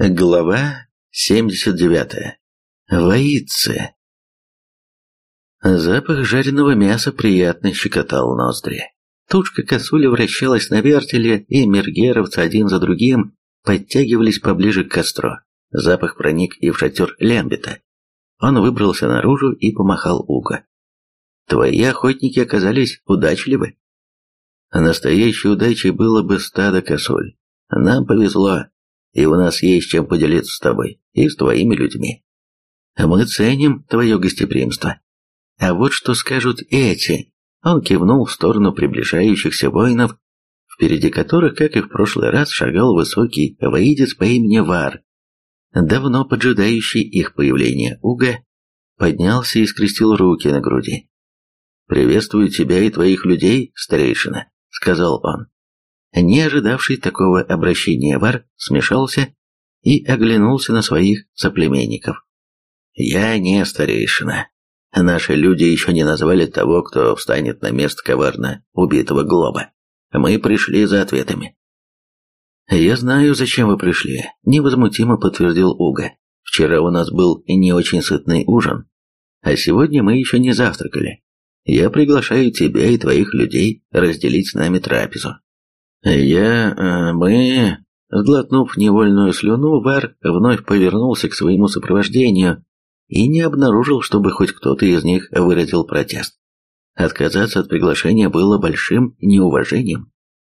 Глава 79. Воицы. Запах жареного мяса приятно щекотал ноздри. Тушка косули вращалась на вертеле, и мергеровцы один за другим подтягивались поближе к костру. Запах проник и в шатер Лямбета. Он выбрался наружу и помахал Уго. «Твои охотники оказались удачливы». Настоящей удачей было бы стадо косуль. Нам повезло, и у нас есть чем поделиться с тобой и с твоими людьми. Мы ценим твое гостеприимство. А вот что скажут эти. Он кивнул в сторону приближающихся воинов, впереди которых, как и в прошлый раз, шагал высокий воидец по имени Вар. Давно поджидающий их появления Уга поднялся и скрестил руки на груди. «Приветствую тебя и твоих людей, старейшина», — сказал он. Не ожидавший такого обращения Вар смешался и оглянулся на своих соплеменников. «Я не старейшина. Наши люди еще не назвали того, кто встанет на место коварно убитого Глоба. Мы пришли за ответами». «Я знаю, зачем вы пришли», — невозмутимо подтвердил Уга. «Вчера у нас был не очень сытный ужин, а сегодня мы еще не завтракали. Я приглашаю тебя и твоих людей разделить с нами трапезу. «Я... Э, мы...» Сглотнув невольную слюну, Вар вновь повернулся к своему сопровождению и не обнаружил, чтобы хоть кто-то из них выразил протест. Отказаться от приглашения было большим неуважением.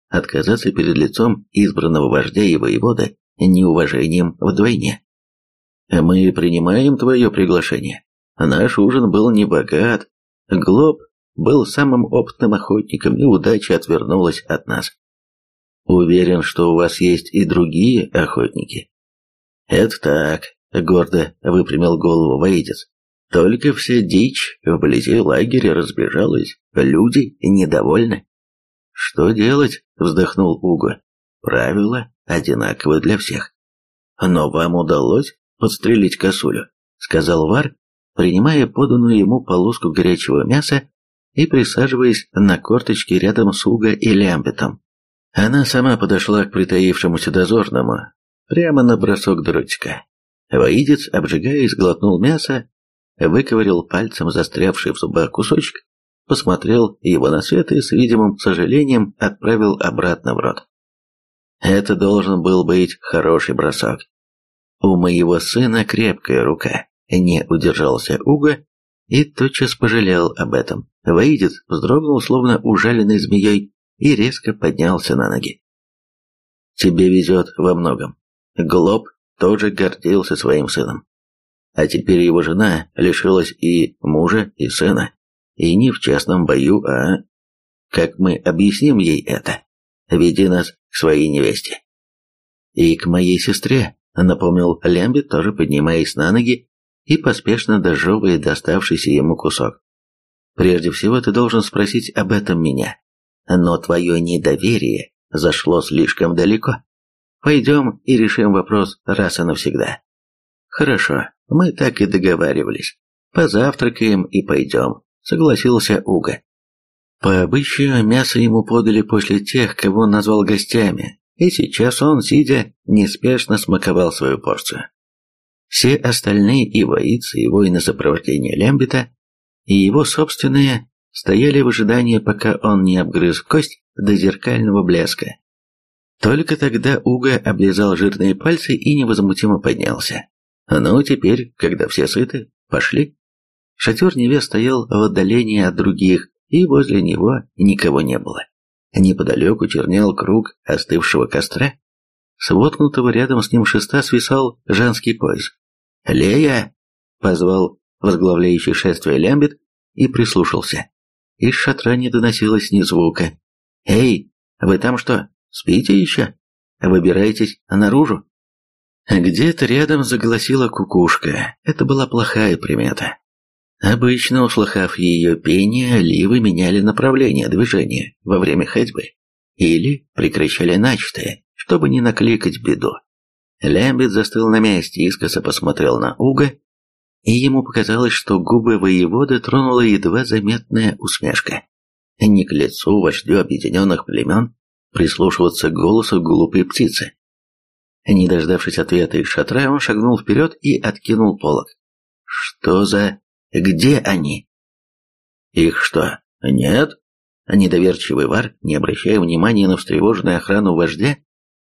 Отказаться перед лицом избранного вождя и воевода неуважением вдвойне. «Мы принимаем твое приглашение. Наш ужин был небогат. Глоб был самым опытным охотником, и удача отвернулась от нас. Уверен, что у вас есть и другие охотники. Это так, гордо выпрямил голову воидец. Только вся дичь вблизи лагеря разбежалась, люди недовольны. Что делать? вздохнул Уго. Правила одинаковы для всех. Но вам удалось подстрелить косулю, сказал Вар, принимая поданную ему полоску горячего мяса и присаживаясь на корточки рядом с Уго и Лямбетом. Она сама подошла к притаившемуся дозорному, прямо на бросок дротика. Воидец, обжигаясь, глотнул мясо, выковырял пальцем застрявший в зубах кусочек, посмотрел его на свет и с видимым сожалением отправил обратно в рот. Это должен был быть хороший бросок. У моего сына крепкая рука, не удержался Уго и тотчас пожалел об этом. Воидец вздрогнул, словно ужаленный змеей, и резко поднялся на ноги. «Тебе везет во многом. Глоб тоже гордился своим сыном. А теперь его жена лишилась и мужа, и сына. И не в частном бою, а... Как мы объясним ей это? Веди нас к своей невесте». «И к моей сестре», — напомнил Лямбит, тоже поднимаясь на ноги и поспешно дожевывая доставшийся ему кусок. «Прежде всего ты должен спросить об этом меня но твое недоверие зашло слишком далеко. Пойдем и решим вопрос раз и навсегда. Хорошо, мы так и договаривались. Позавтракаем и пойдем, согласился Уга. По обычаю мясо ему подали после тех, кого он назвал гостями, и сейчас он, сидя, неспешно смаковал свою порцию. Все остальные и воицы, и воины сопровождения Лембита, и его собственные стояли в ожидании, пока он не обгрыз кость до зеркального блеска. Только тогда Уга облизал жирные пальцы и невозмутимо поднялся. «Ну, теперь, когда все сыты, пошли». Шатер невест стоял в отдалении от других, и возле него никого не было. Неподалеку чернел круг остывшего костра. С воткнутого рядом с ним шеста свисал женский пояс. «Лея!» — позвал возглавляющий шествие Лямбит и прислушался. Из шатра не доносилось ни звука. «Эй, вы там что, спите еще? Выбирайтесь наружу?» Где-то рядом заголосила кукушка. Это была плохая примета. Обычно, услыхав ее пение, ливы меняли направление движения во время ходьбы или прекращали начатое, чтобы не накликать беду. Лямбит застыл на месте, искоса посмотрел на Уга и ему показалось, что губы воеводы тронула едва заметная усмешка. Не к лицу вождю объединенных племен прислушиваться к голосу глупой птицы. Не дождавшись ответа из шатра, он шагнул вперед и откинул полог. «Что за... Где они?» «Их что, нет?» Недоверчивый вар, не обращая внимания на встревоженную охрану вождя,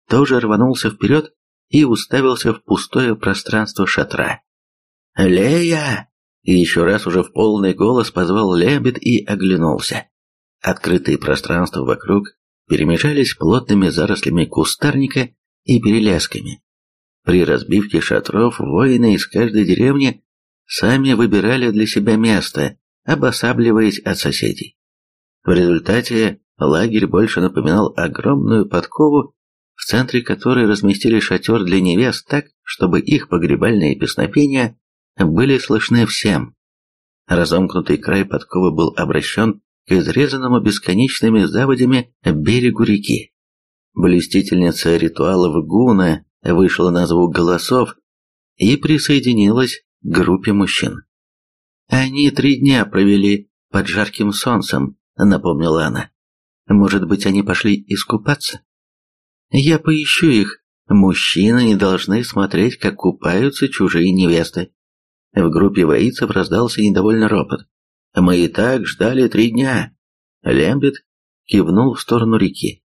тоже рванулся вперед и уставился в пустое пространство шатра. «Лея!» И еще раз уже в полный голос позвал Лебед и оглянулся. Открытые пространства вокруг перемежались плотными зарослями кустарника и перелясками. При разбивке шатров воины из каждой деревни сами выбирали для себя место, обосабливаясь от соседей. В результате лагерь больше напоминал огромную подкову в центре которой разместили шатер для невест так, чтобы их погребальные песнопения были слышны всем. Разомкнутый край подковы был обращен к изрезанному бесконечными заводями берегу реки. Блюстительница ритуалов Гуна вышла на звук голосов и присоединилась к группе мужчин. «Они три дня провели под жарким солнцем», — напомнила она. «Может быть, они пошли искупаться?» Я поищу их. Мужчины не должны смотреть, как купаются чужие невесты. В группе воицев раздался недовольный ропот. Мы и так ждали три дня. Лембет кивнул в сторону реки.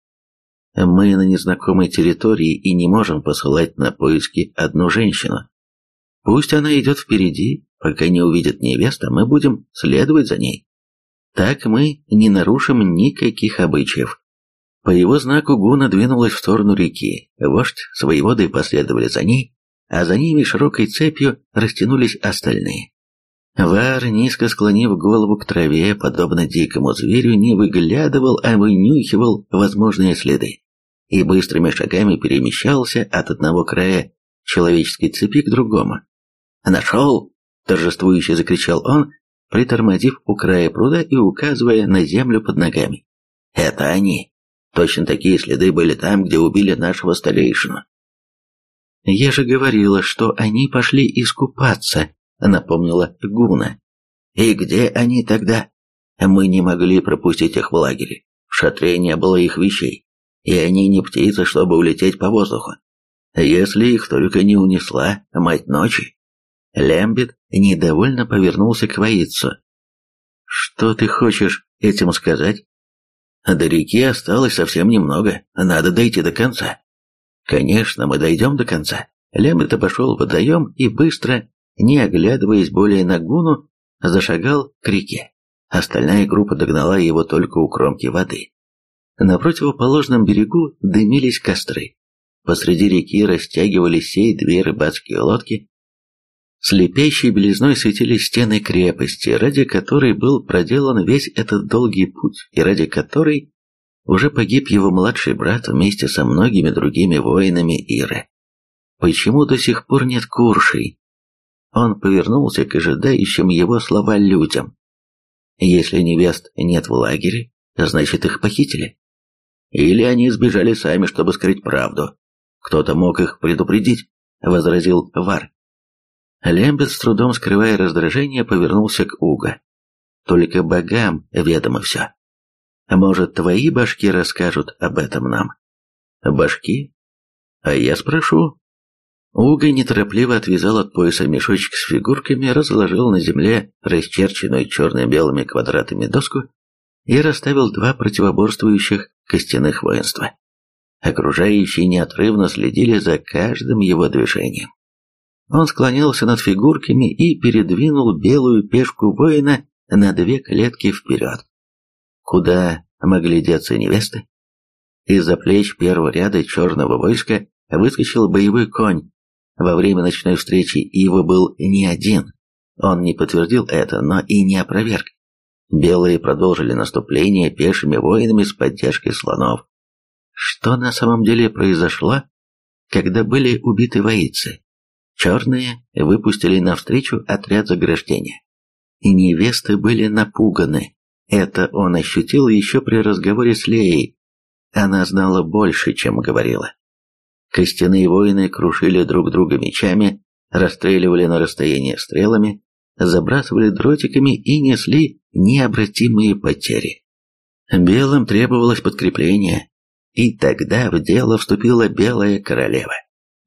Мы на незнакомой территории и не можем посылать на поиски одну женщину. Пусть она идет впереди, пока не увидит невеста, мы будем следовать за ней. Так мы не нарушим никаких обычаев. По его знаку Гуна двинулась в сторону реки. Вождь с воеводой последовали за ней, а за ними широкой цепью растянулись остальные. Вар, низко склонив голову к траве, подобно дикому зверю, не выглядывал, а вынюхивал возможные следы и быстрыми шагами перемещался от одного края человеческой цепи к другому. «Нашел!» – торжествующе закричал он, притормозив у края пруда и указывая на землю под ногами. «Это они!» Точно такие следы были там, где убили нашего старейшину. «Я же говорила, что они пошли искупаться», — напомнила Гуна. «И где они тогда? Мы не могли пропустить их в лагере. В шатре не было их вещей, и они не птицы, чтобы улететь по воздуху. Если их только не унесла мать ночи». Лембит недовольно повернулся к воицу. «Что ты хочешь этим сказать?» До реки осталось совсем немного, надо дойти до конца. Конечно, мы дойдем до конца. Лембет обошел водоем и быстро, не оглядываясь более на Гуну, зашагал к реке. Остальная группа догнала его только у кромки воды. На противоположном берегу дымились костры. Посреди реки растягивались сей две рыбацкие лодки, Слепящей белизной светились стены крепости, ради которой был проделан весь этот долгий путь, и ради которой уже погиб его младший брат вместе со многими другими воинами Иры. Почему до сих пор нет куршей? Он повернулся к ожидающим его слова людям. Если невест нет в лагере, значит их похитили. Или они сбежали сами, чтобы скрыть правду. Кто-то мог их предупредить, возразил Вар. Лембет, с трудом скрывая раздражение, повернулся к Уго. «Только богам ведомо все. Может, твои башки расскажут об этом нам?» «Башки? А я спрошу». Уго неторопливо отвязал от пояса мешочек с фигурками, разложил на земле расчерченную черно-белыми квадратами доску и расставил два противоборствующих костяных воинства. Окружающие неотрывно следили за каждым его движением. Он склонился над фигурками и передвинул белую пешку воина на две клетки вперед. Куда могли деться невесты? Из-за плеч первого ряда черного войска выскочил боевой конь. Во время ночной встречи Ива был не один. Он не подтвердил это, но и не опроверг. Белые продолжили наступление пешими воинами с поддержкой слонов. Что на самом деле произошло, когда были убиты воицы? Черные выпустили навстречу отряд заграждения. И невесты были напуганы. Это он ощутил еще при разговоре с Леей. Она знала больше, чем говорила. Костяные воины крушили друг друга мечами, расстреливали на расстояние стрелами, забрасывали дротиками и несли необратимые потери. Белым требовалось подкрепление, и тогда в дело вступила Белая Королева.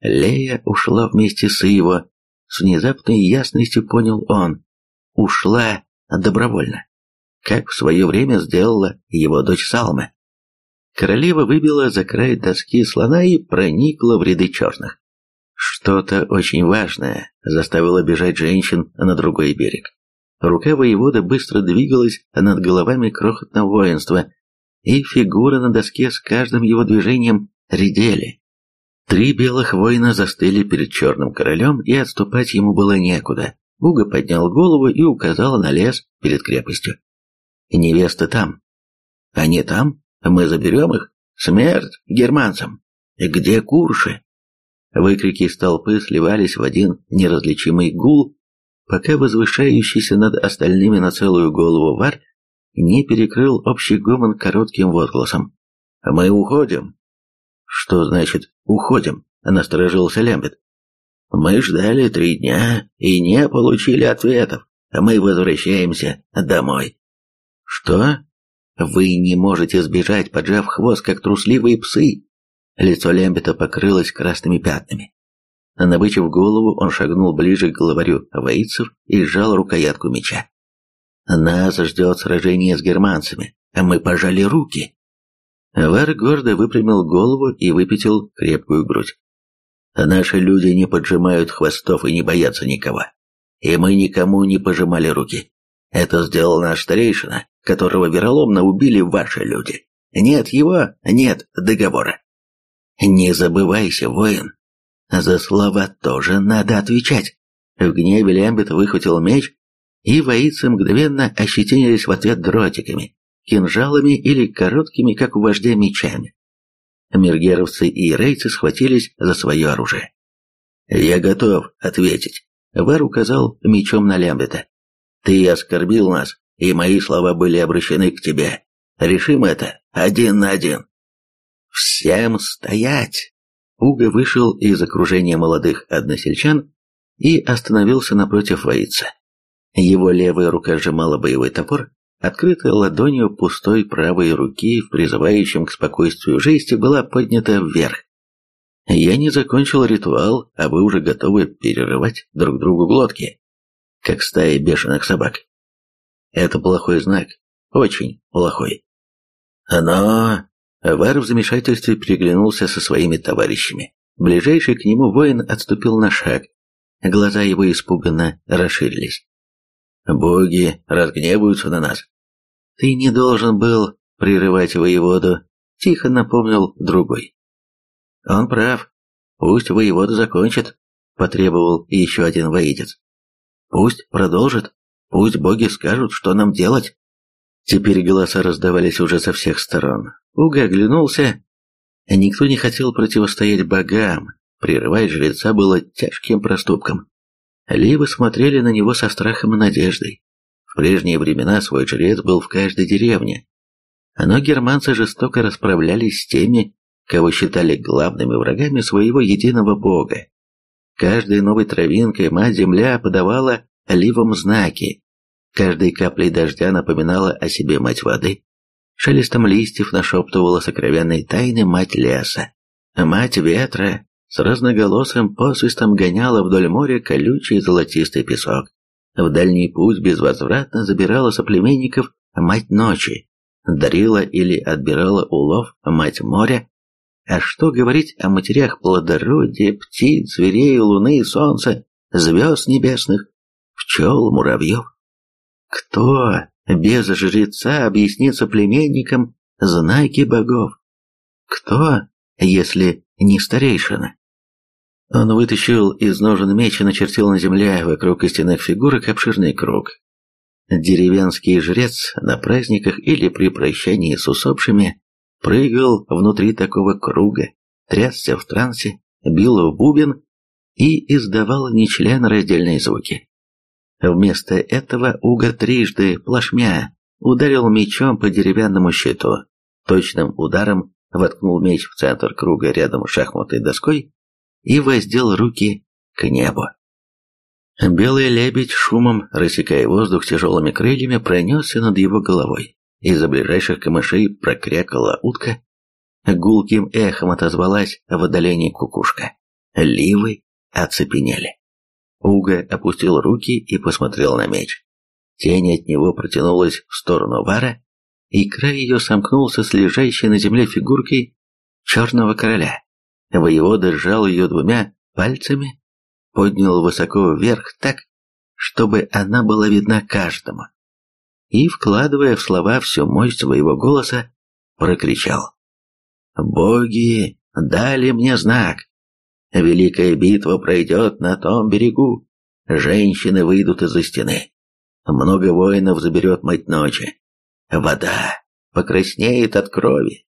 Лея ушла вместе с его. С внезапной ясностью понял он. Ушла добровольно. Как в свое время сделала его дочь Салма. Королева выбила за край доски слона и проникла в ряды черных. Что-то очень важное заставило бежать женщин на другой берег. Рука воевода быстро двигалась над головами крохотного воинства, и фигуры на доске с каждым его движением редели. Три белых воина застыли перед черным королем, и отступать ему было некуда. Уга поднял голову и указал на лес перед крепостью. «Невесты там». «Они там? Мы заберем их? Смерть германцам! Где курши?» Выкрики из толпы сливались в один неразличимый гул, пока возвышающийся над остальными на целую голову вар не перекрыл общий гомон коротким возгласом. «Мы уходим!» «Что значит «уходим»?» – насторожился Лембет. «Мы ждали три дня и не получили ответов. Мы возвращаемся домой». «Что? Вы не можете сбежать, поджав хвост, как трусливые псы?» Лицо Лембета покрылось красными пятнами. Набычив голову, он шагнул ближе к главарю воицев и сжал рукоятку меча. «Нас ждет сражение с германцами, мы пожали руки». Вар гордо выпрямил голову и выпятил крепкую грудь. «Наши люди не поджимают хвостов и не боятся никого. И мы никому не пожимали руки. Это сделал наш старейшина, которого вероломно убили ваши люди. Нет его, нет договора. Не забывайся, воин, за слова тоже надо отвечать. В гневе Лембет выхватил меч, и воицы мгновенно ощетинились в ответ дротиками, кинжалами или короткими, как у вождя, мечами. Мергеровцы и рейцы схватились за свое оружие. «Я готов ответить», — Вар указал мечом на Лембета. «Ты оскорбил нас, и мои слова были обращены к тебе. Решим это один на один». «Всем стоять!» Уга вышел из окружения молодых односельчан и остановился напротив воица. Его левая рука сжимала боевой топор, открытая ладонью пустой правой руки в призывающем к спокойствию жесте была поднята вверх. «Я не закончил ритуал, а вы уже готовы перерывать друг другу глотки, как стая бешеных собак. Это плохой знак, очень плохой. Но Вар в замешательстве переглянулся со своими товарищами. Ближайший к нему воин отступил на шаг. Глаза его испуганно расширились. «Боги разгневаются на нас». «Ты не должен был прерывать воеводу», — тихо напомнил другой. «Он прав. Пусть воевода закончит», — потребовал еще один воидец. «Пусть продолжит. Пусть боги скажут, что нам делать». Теперь голоса раздавались уже со всех сторон. Уга оглянулся. Никто не хотел противостоять богам. Прерывать жреца было тяжким проступком. Ливы смотрели на него со страхом и надеждой. В прежние времена свой жрец был в каждой деревне. Но германцы жестоко расправлялись с теми, кого считали главными врагами своего единого бога. Каждой новой травинкой мать-земля подавала ливам знаки, Каждой каплей дождя напоминала о себе мать воды. Шелестом листьев нашептывала сокровенные тайны мать леса. Мать ветра с разноголосым посвистом гоняла вдоль моря колючий золотистый песок. В дальний путь безвозвратно забирала соплеменников мать ночи, дарила или отбирала улов мать моря. А что говорить о матерях плодородия, птиц, зверей, луны, солнца, звезд небесных, пчел, муравьев? Кто без жреца объяснит соплеменникам знаки богов? Кто, если не старейшина? Он вытащил из ножен меч и начертил на земле вокруг истинных фигурок обширный круг. Деревенский жрец на праздниках или при прощании с усопшими прыгал внутри такого круга, трясся в трансе, бил в бубен и издавал нечленораздельные звуки. Вместо этого Уга трижды, плашмя, ударил мечом по деревянному щиту. Точным ударом воткнул меч в центр круга рядом с шахматной доской и воздел руки к небу. Белый лебедь, шумом рассекая воздух тяжелыми крыльями, пронесся над его головой. Из-за ближайших камышей прокрякала утка. Гулким эхом отозвалась в отдалении кукушка. Ливы оцепенели. Уга опустил руки и посмотрел на меч. Тень от него протянулась в сторону Вара, и край ее сомкнулся с лежащей на земле фигуркой черного короля. Воевода сжал ее двумя пальцами, поднял высоко вверх так, чтобы она была видна каждому, и, вкладывая в слова всю мощь своего голоса, прокричал. «Боги дали мне знак. Великая битва пройдет на том берегу. Женщины выйдут из-за стены. Много воинов заберет мать ночи. Вода покраснеет от крови.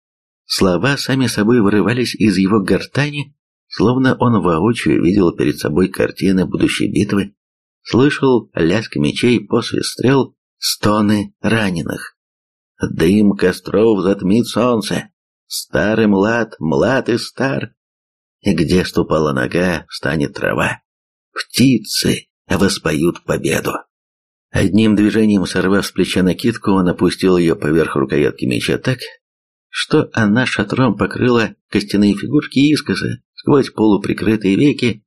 Слова сами собой вырывались из его гортани, словно он воочию видел перед собой картины будущей битвы, слышал лязг мечей после стрел, стоны раненых. Дым костров затмит солнце. Старый млад, млад и стар. Где ступала нога, встанет трава. Птицы воспоют победу. Одним движением сорвав с плеча накидку, он опустил ее поверх рукоятки меча так, что она шатром покрыла костяные фигурки искоса, сквозь полуприкрытые веки,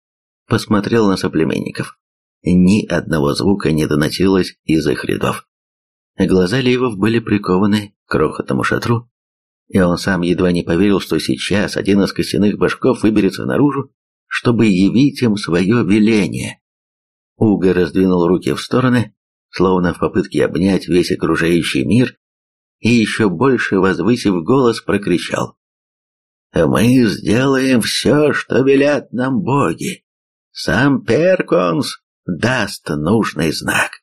посмотрел на соплеменников. Ни одного звука не доносилось из их рядов. Глаза Ливов были прикованы к крохотному шатру, и он сам едва не поверил, что сейчас один из костяных башков выберется наружу, чтобы явить им свое веление. Уга раздвинул руки в стороны, словно в попытке обнять весь окружающий мир, и еще больше возвысив голос прокричал. «Мы сделаем все, что велят нам боги. Сам Перконс даст нужный знак».